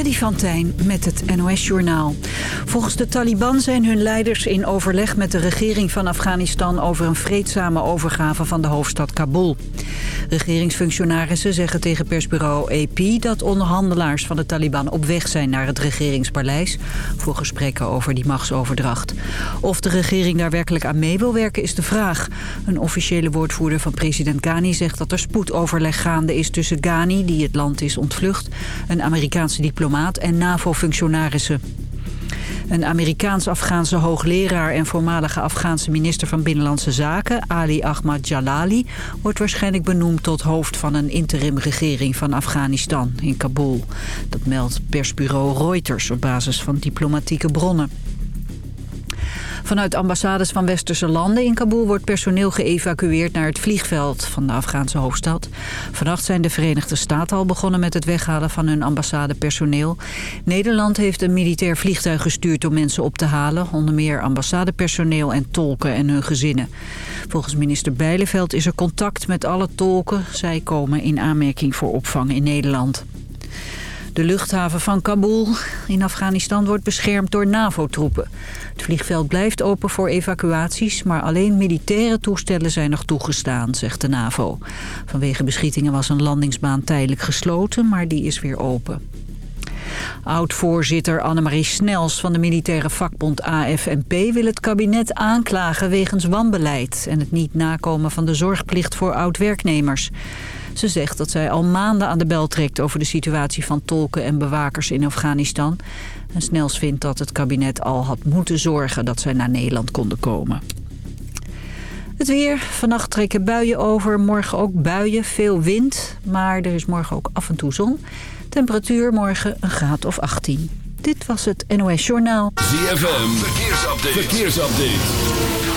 Freddy van Tijn met het NOS-journaal. Volgens de Taliban zijn hun leiders in overleg met de regering van Afghanistan... over een vreedzame overgave van de hoofdstad Kabul. Regeringsfunctionarissen zeggen tegen persbureau AP... dat onderhandelaars van de Taliban op weg zijn naar het regeringspaleis... voor gesprekken over die machtsoverdracht. Of de regering daar werkelijk aan mee wil werken is de vraag. Een officiële woordvoerder van president Ghani zegt dat er spoedoverleg gaande is tussen Ghani... die het land is ontvlucht, een Amerikaanse diplomaat en NAVO-functionarissen. Een Amerikaans-Afghaanse hoogleraar en voormalige Afghaanse minister van Binnenlandse Zaken, Ali Ahmad Jalali, wordt waarschijnlijk benoemd tot hoofd van een interimregering van Afghanistan in Kabul. Dat meldt persbureau Reuters op basis van diplomatieke bronnen. Vanuit ambassades van westerse landen in Kabul wordt personeel geëvacueerd naar het vliegveld van de Afghaanse hoofdstad. Vannacht zijn de Verenigde Staten al begonnen met het weghalen van hun ambassadepersoneel. Nederland heeft een militair vliegtuig gestuurd om mensen op te halen. Onder meer ambassadepersoneel en tolken en hun gezinnen. Volgens minister Bijleveld is er contact met alle tolken. Zij komen in aanmerking voor opvang in Nederland. De luchthaven van Kabul in Afghanistan wordt beschermd door NAVO-troepen. Het vliegveld blijft open voor evacuaties, maar alleen militaire toestellen zijn nog toegestaan, zegt de NAVO. Vanwege beschietingen was een landingsbaan tijdelijk gesloten, maar die is weer open. Oud-voorzitter Annemarie Snels van de militaire vakbond AFNP wil het kabinet aanklagen wegens wanbeleid en het niet nakomen van de zorgplicht voor oud-werknemers. Ze zegt dat zij al maanden aan de bel trekt over de situatie van tolken en bewakers in Afghanistan. En Snels vindt dat het kabinet al had moeten zorgen dat zij naar Nederland konden komen. Het weer. Vannacht trekken buien over. Morgen ook buien. Veel wind. Maar er is morgen ook af en toe zon. Temperatuur morgen een graad of 18. Dit was het NOS Journaal. ZFM. Verkeersupdate. Verkeersupdate.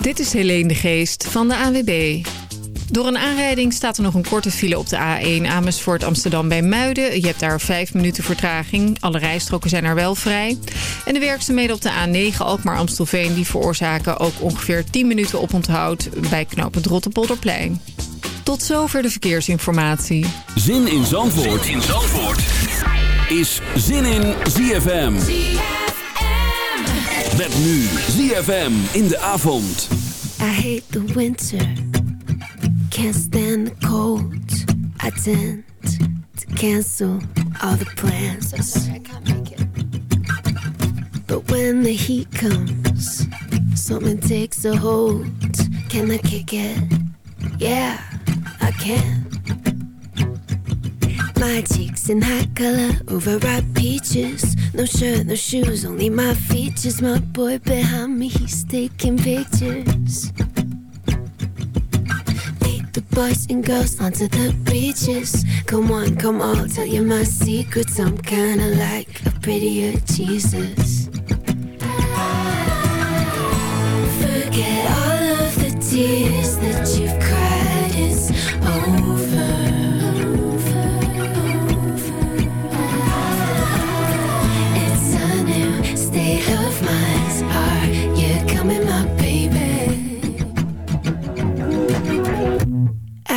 Dit is Helene de Geest van de AWB. Door een aanrijding staat er nog een korte file op de A1 Amersfoort Amsterdam bij Muiden. Je hebt daar vijf minuten vertraging. Alle rijstroken zijn er wel vrij. En de werkzaamheden op de A9 Alkmaar Amstelveen... die veroorzaken ook ongeveer 10 minuten oponthoud bij knooppunt Rotterpolderplein. Tot zover de verkeersinformatie. Zin in Zandvoort, zin in Zandvoort. is Zin in ZFM. Met nu ZFM in de avond. I hate the winter. Can't stand the cold. I tend to cancel all the plans. Sorry, I can't make it. But when the heat comes, something takes a hold. Can I kick it? Yeah, I can. My cheeks in hot color, overripe peaches. No shirt, no shoes, only my features. My boy behind me, he's taking pictures. The boys and girls onto the beaches. Come on, come on, tell you my secrets. I'm kinda like a prettier Jesus. Forget all of the tears that you've cried. It's over. It's a new state of mind. Are you coming, my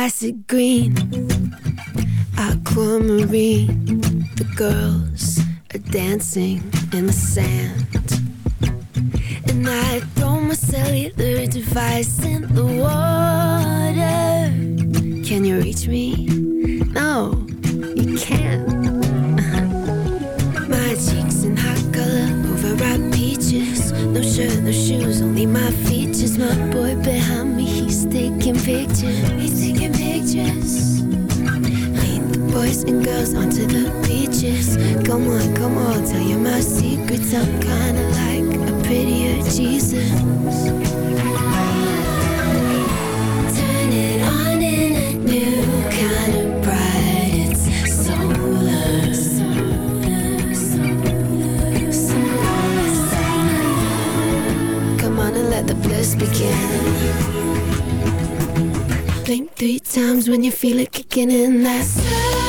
Acid green, aquamarine. The girls are dancing in the sand. And I throw my cellular device in the water. Can you reach me? No, you can't. No shirt, no shoes, only my features. My boy behind me, he's taking pictures. He's taking pictures. Lead the boys and girls onto the beaches. Come on, come on, tell you my secrets. I'm kinda like a prettier Jesus. Let the begin. Blink three times when you feel it kicking in. That's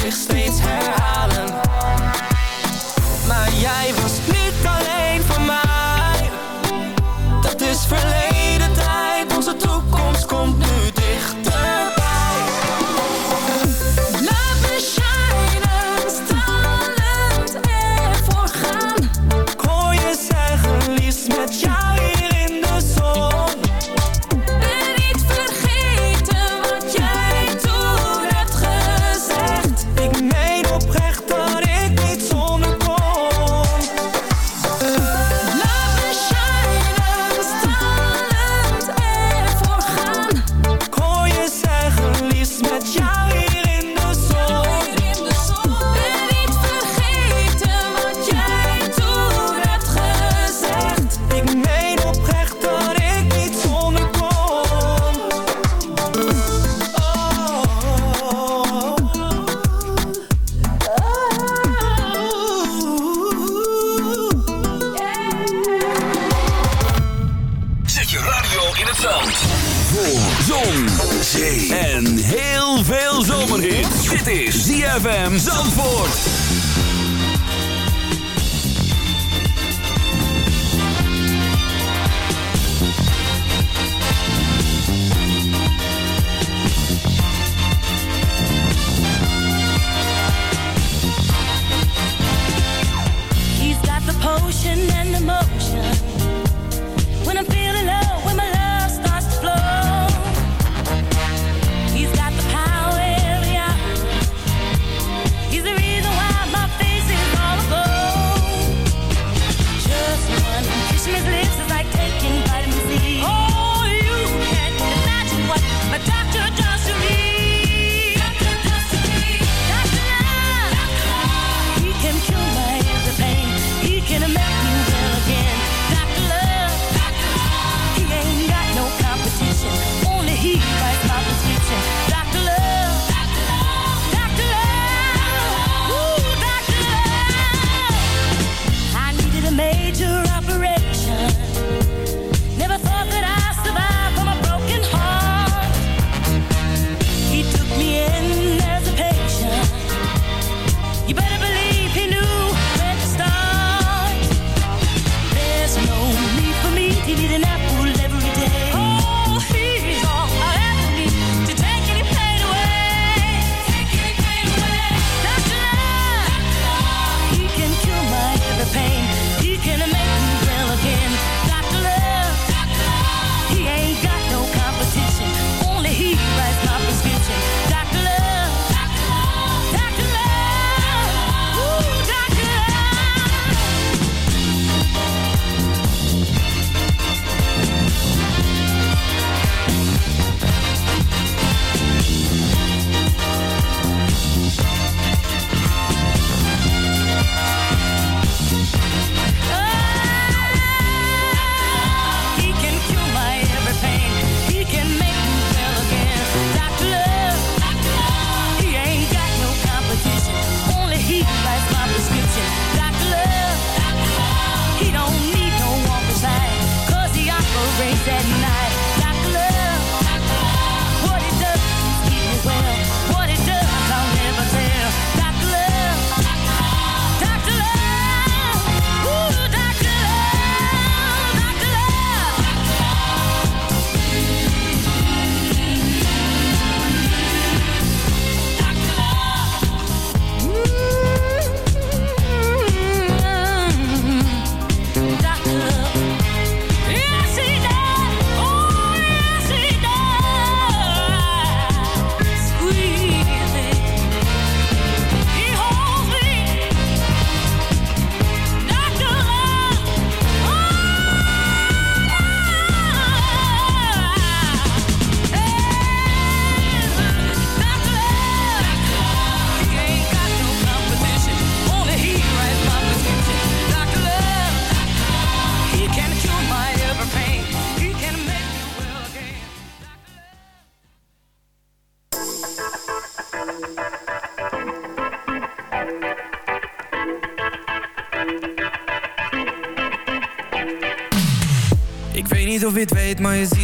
zich steeds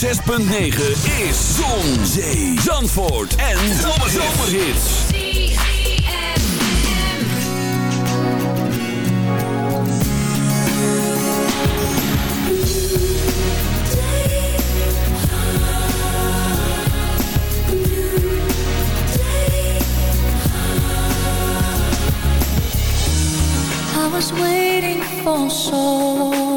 106.9 is Zon, Zee, Zandvoort en Zomerhits. I was waiting for so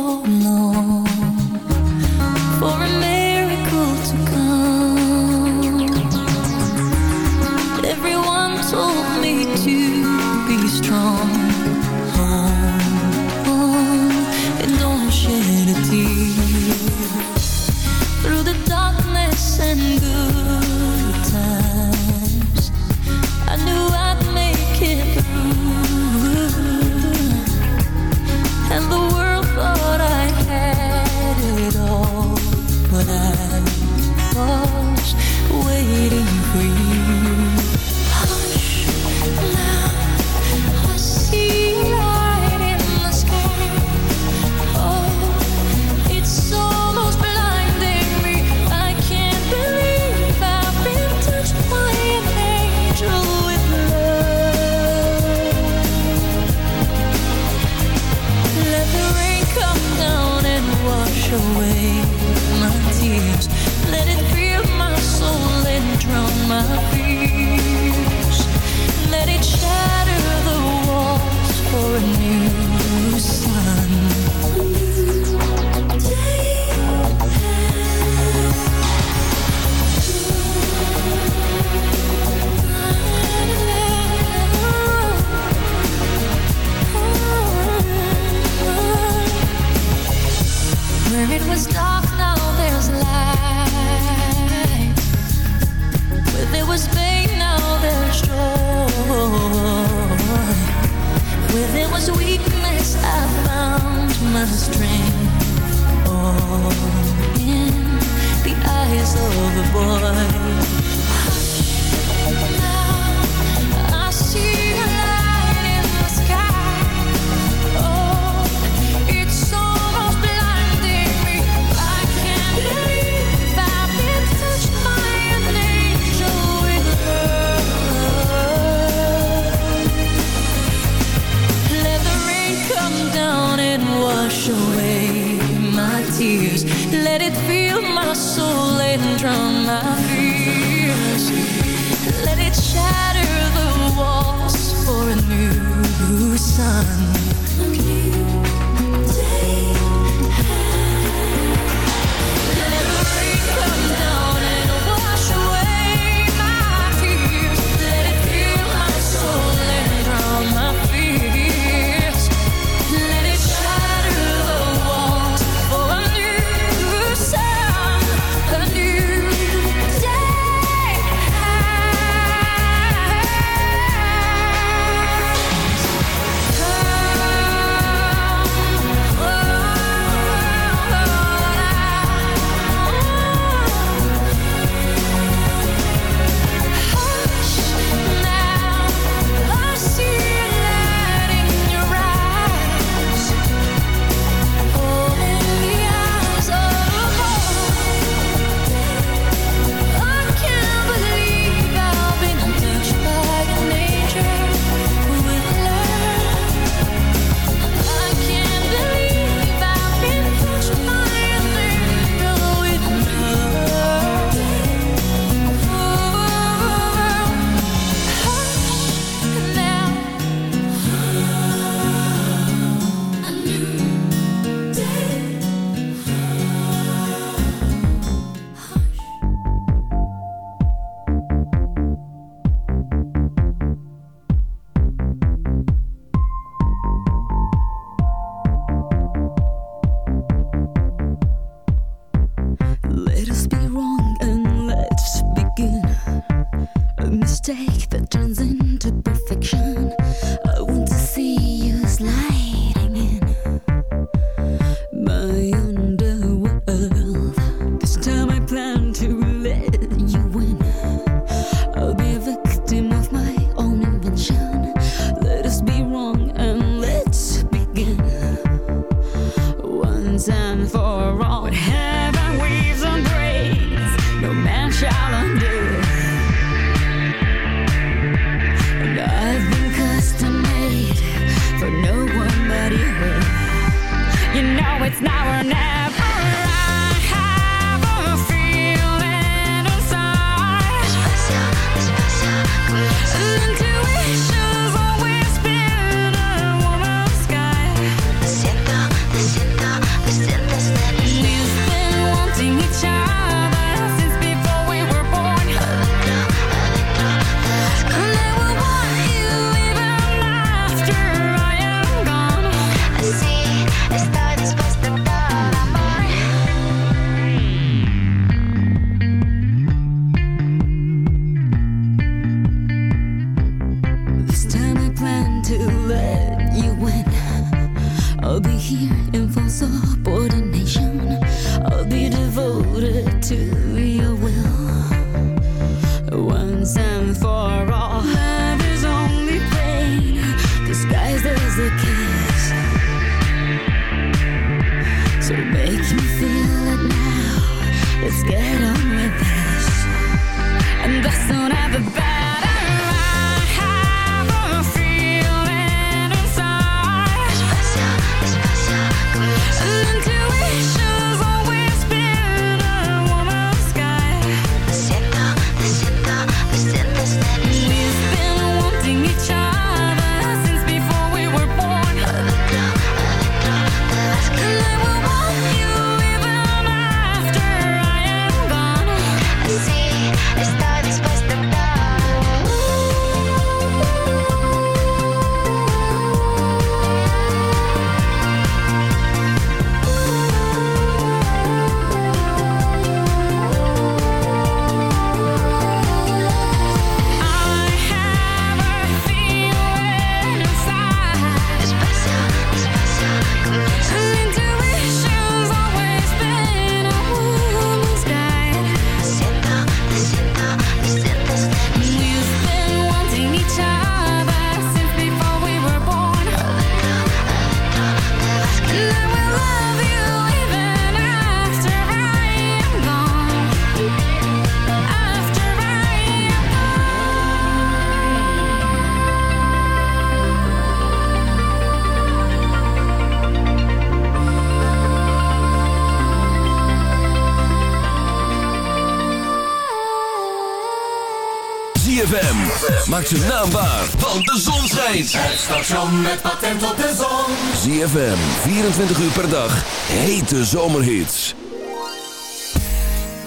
Maak zijn naam waar, want de zon schijnt. Het station met patent op de zon. ZFM, 24 uur per dag, hete zomerhits.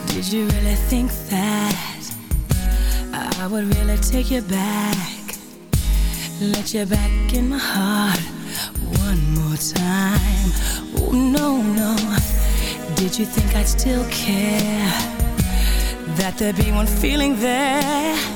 Did you really think that I would really take you back? Let you back in my heart one more time. Oh, no, no. Did you think I'd still care? That there'd be one feeling there?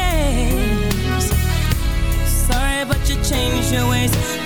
change your ways.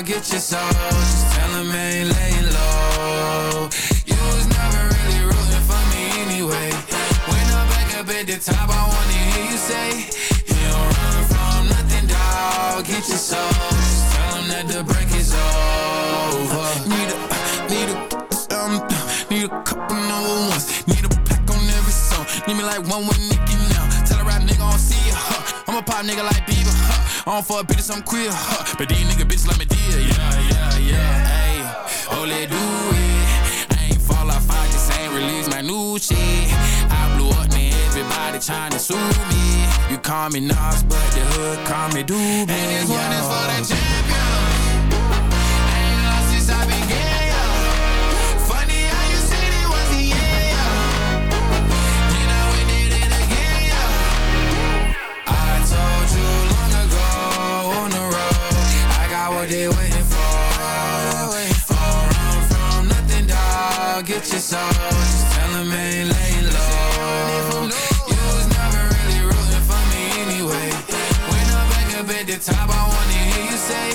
Dog. Get your soul, just tell 'em ain't laying low. You was never really rooting for me anyway. When I'm back up at the top, I wanna hear you say, You don't run from nothing, dog. Get your soul, just tell 'em that the break is over. Need a, need a, um, need a couple number ones. Need a pack on every song. Need me like one with Nicki a pop nigga like Bieber, huh. I don't fuck bitches, I'm queer, huh. But these nigga bitches like me dear, yeah, yeah, yeah, ayy. Oh, let do it. I ain't fall off, I just ain't release my new shit. I blew up, man, everybody tryna sue me. You call me Nas, but the hood call me Doobie. And this one is for the champions. They waiting for. Don't run from nothing, dog. Get your soul, just tell 'em ain't laying low. You was never really rooting for me anyway. When I'm back up at the top, I wanna hear you say,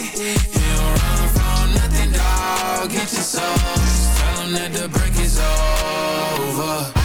You don't run from nothing, dog. Get your soul, just tell that the break is over.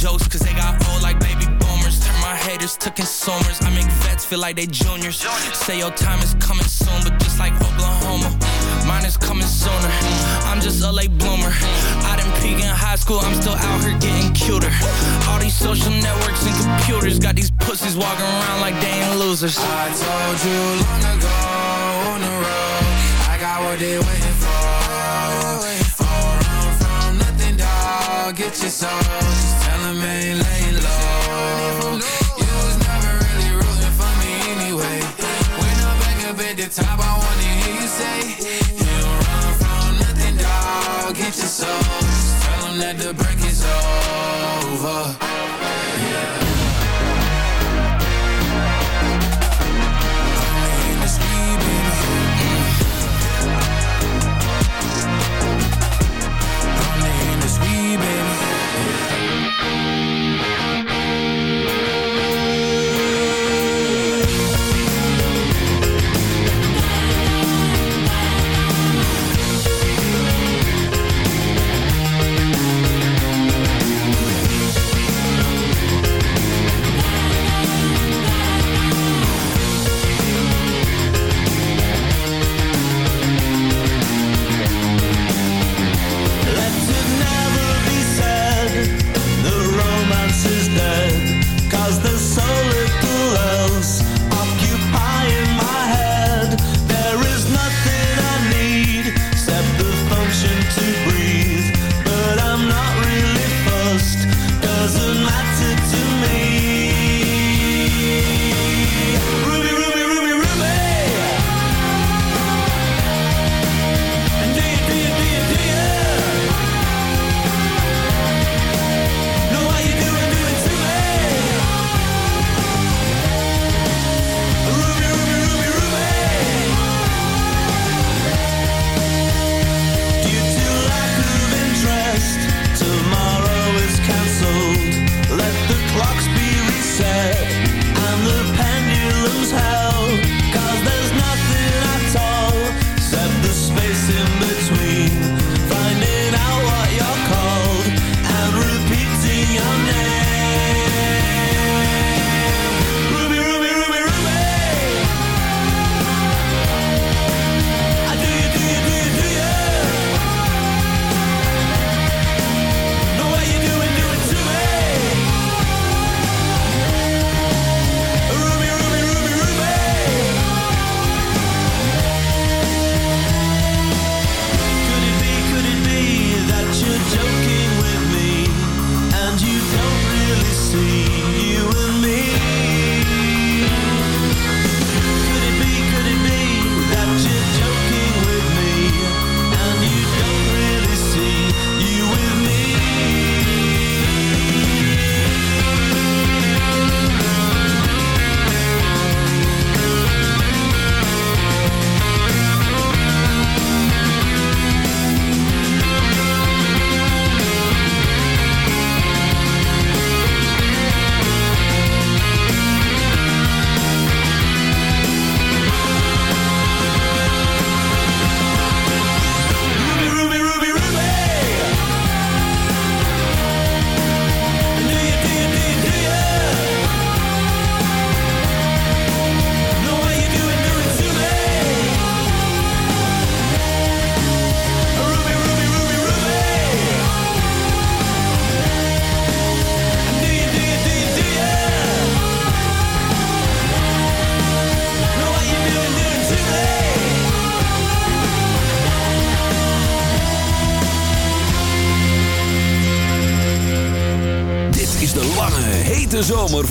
jokes, cause they got old like baby boomers. Turn my haters to consumers. I make vets feel like they juniors. Say your time is coming soon, but just like Oklahoma, mine is coming sooner. I'm just a late bloomer. I didn't peak in high school, I'm still out here getting cuter. All these social networks and computers got these pussies walking around like they ain't losers. I told you long ago on the road, I got what they waiting for. Dog. Get your soul, just tell 'em ain't laying low. You was never really rooting for me anyway. When I'm back up at the top, I wanna hear you say, You don't run from nothing, dog. Get your soul, just tell 'em that the break is over.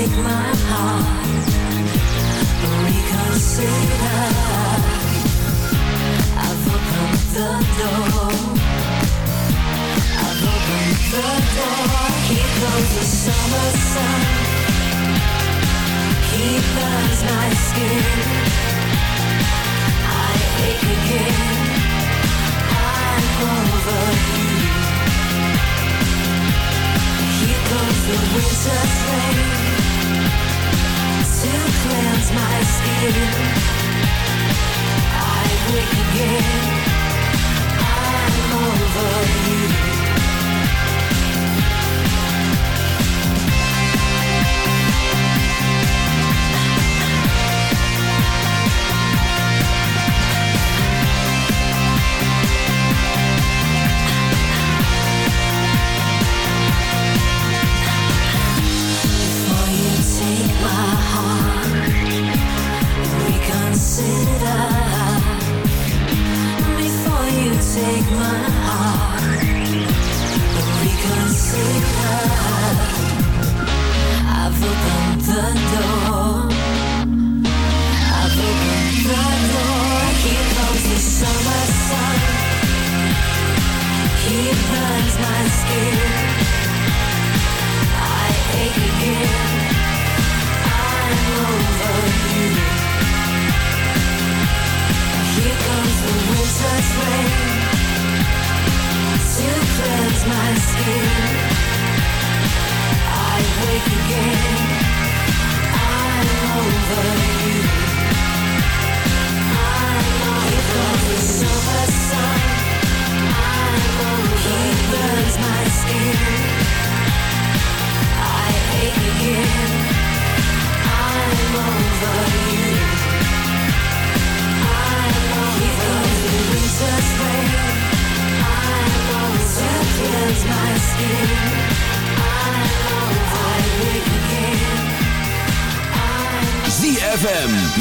break my heart. Reconsider. I've opened the door. I've opened the door. The summer sun. He burns my skin. I ache again. I'm over you. The. I'm over you. Take my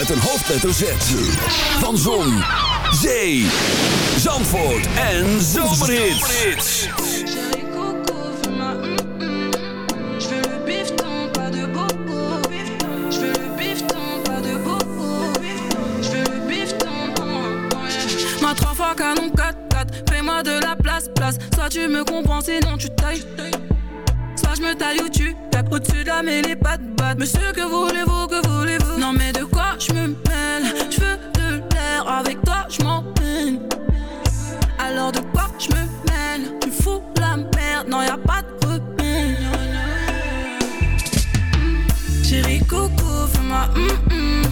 met een hoofdletter Z. Van Zon, Zee, Zandvoort en Zomerhits. Je veux le bifton, pas de bobo. Je veux le bifton, pas de bobo. Je veux le bifton. Ma trois fois canon 4-4. Fais-moi de la place, place. Soit tu me comprends, sinon tu tailles. Soit je me taille ou tu au-dessus de la mêlée, pas de batte. Monsieur, que voulez-vous, que voulez-vous? Non, mais de quoi je me mêle? Je veux de l'air, avec toi je m'en peine. Alors de quoi je me mêle? Tu fous la merde, non, y a pas de repère. Chérie coco, fais-moi hum hum.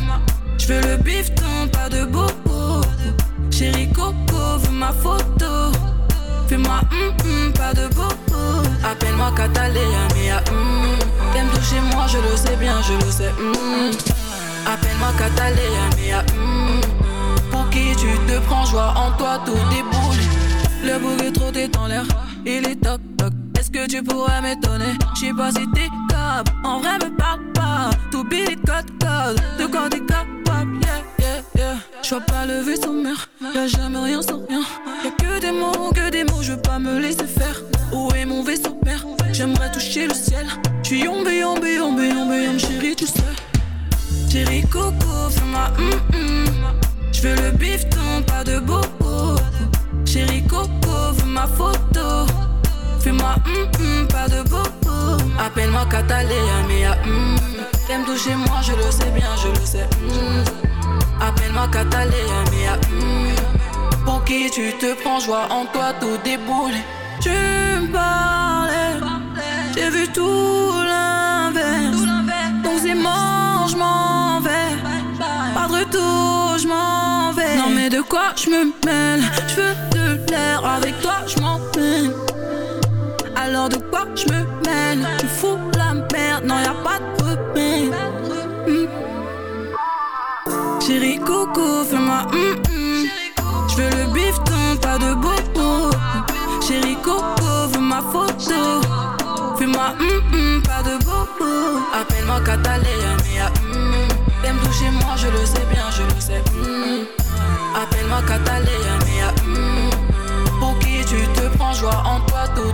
Je veux le bifton, pas de bobo. Chérie coco, ma photo. Fais-moi hum hum, pas de bobo. Appelle-moi Catalina, mia. Toucher moi, je le sais bien, je le sais. Appelle-moi Catalina, mia hum. Pour qui tu te prends, joie en toi, tout déboule. Le trop est dans l'air, il est toc toc. Est-ce que tu pourrais m'étonner? J'sais pas si t'es capable, en vrai me parle pas. Tout billet code code, de quoi t'es capable, yeah yeah yeah. J'vois pas le vaisseau mère, y'a jamais rien sans rien. Y'a que des mots, que des mots, je veux pas me laisser faire. Où est mon vaisseau mère? J'aimerais toucher le ciel. J'suis yombe, yombe, yombe, yombe, yombe, chérie, tu sais. Chérie coco, fais-moi hum hum. J'veux le bifton, pas de bobo. Chérie coco, veux ma photo. Fais-moi hum hum, pas de bobo. Appelle-moi Catalina, mia hum. T'aimes toucher moi, je le sais bien, je le sais. hum. Appelle-moi Catalina, mia hum. Pour qui tu te prends, joie en toi, tout déboule. Tu j'ai vu tout l'inverse. Donc c'est mort, je m'en vais. Pas de retour, je m'en vais. Non mais de quoi je me mêle? Je veux de l'air, avec toi je m'en peine. Alors de quoi je me mêle? Tu fous la merde, non y a pas de repère. Hmm. Chérie coco, fais-moi hum hum. Je veux le bifton, pas de bobo. Ma photo. Fais-moi pas de bobo. Appelle-moi Catalina, mia hum. T'aimes toucher moi, je le sais bien, je le sais. hum. Appelle-moi Catalina, mia hum. Pour qui tu te prends, joie en toi, tout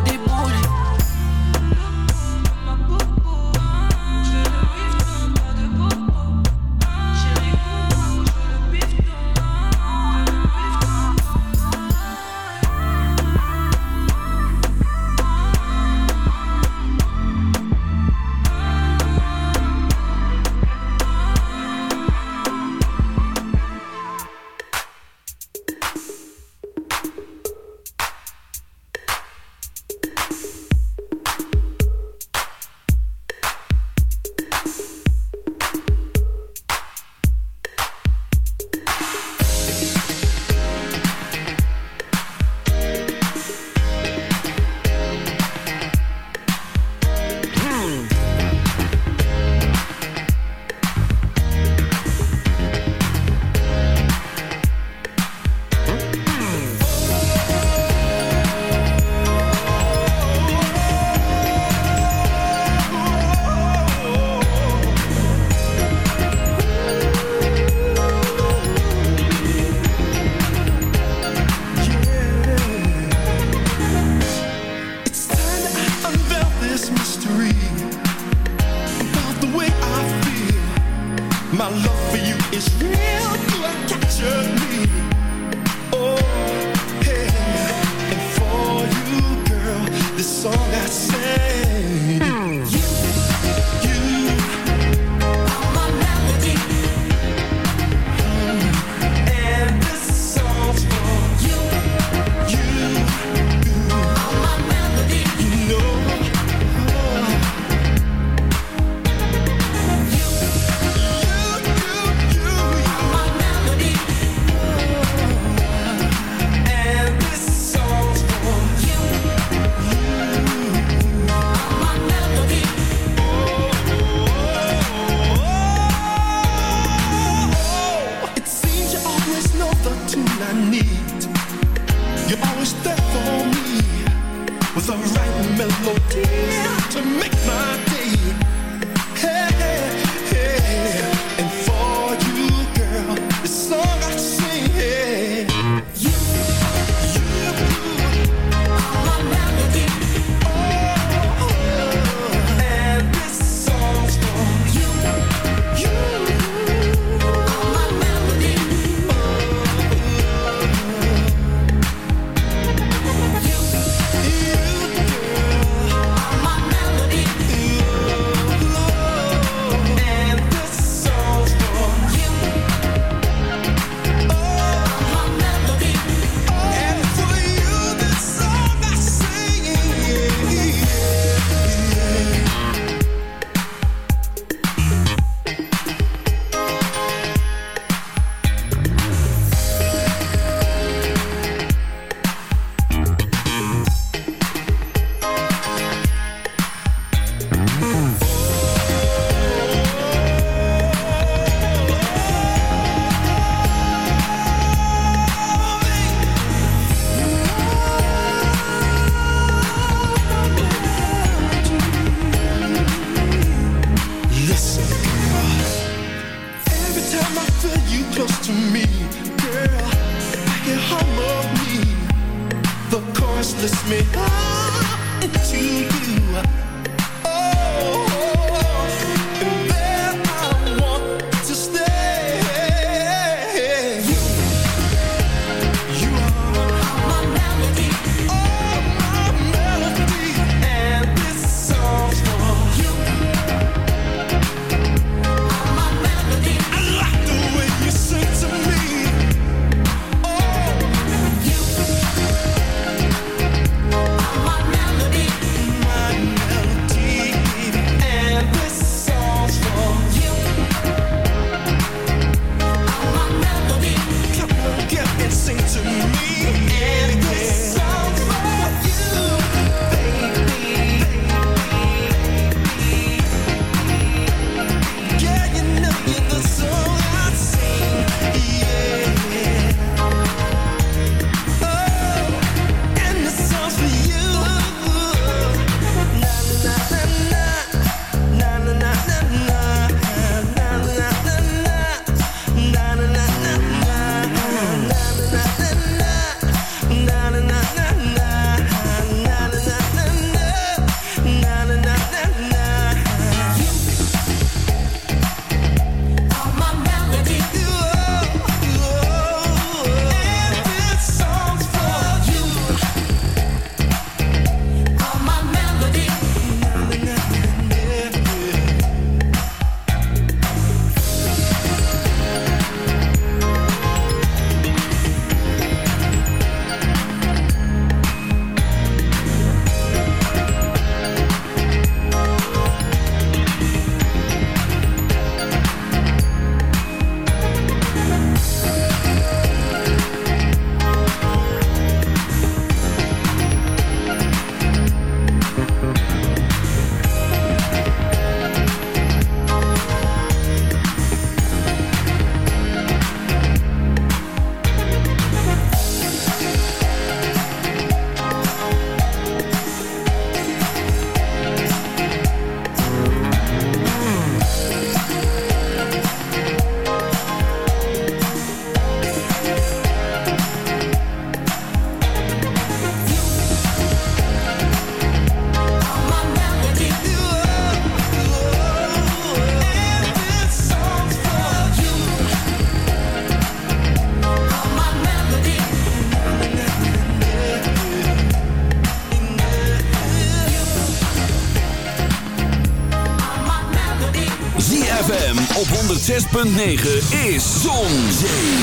106.9 is Zon,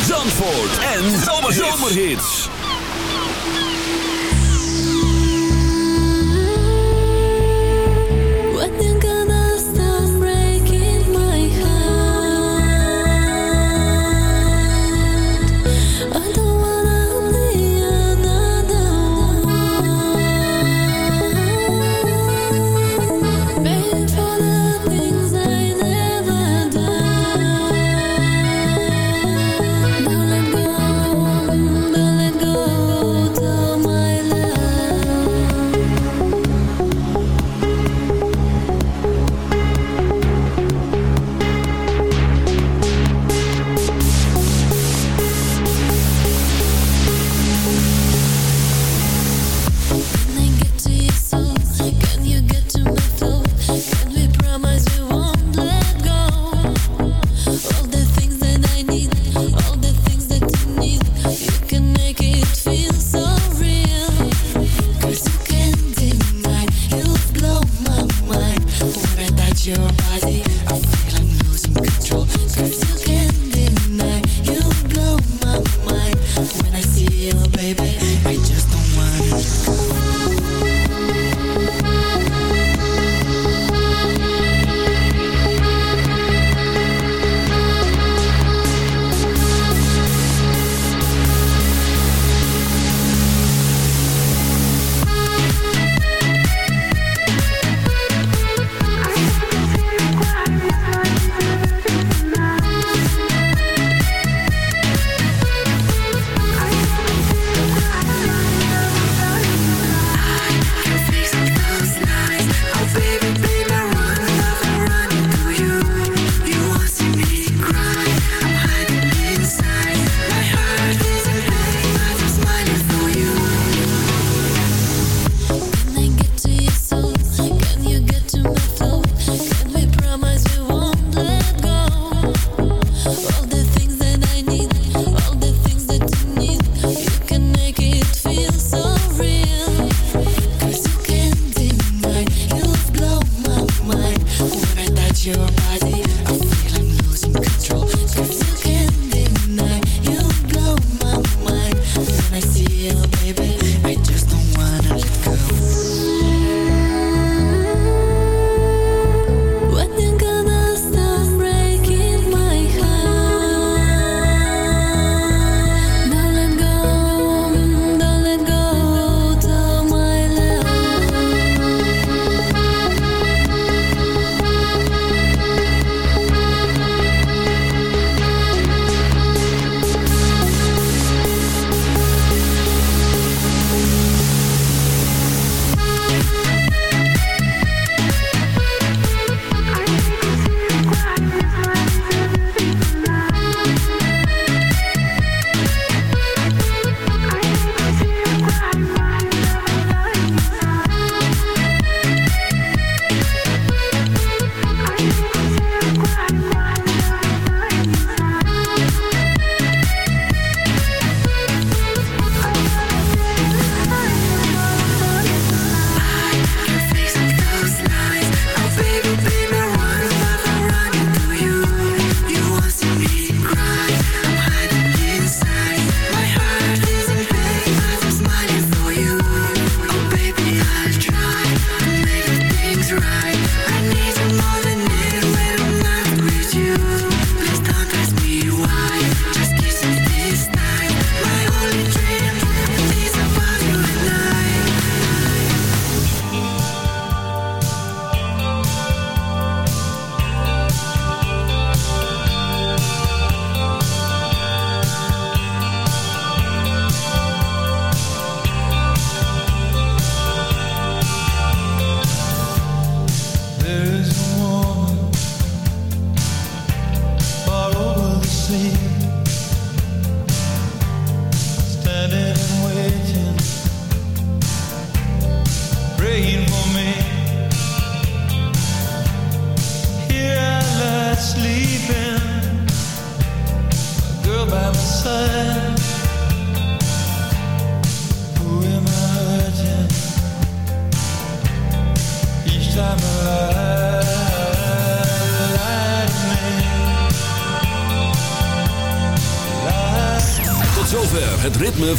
Zandvoort en Zomerhits. When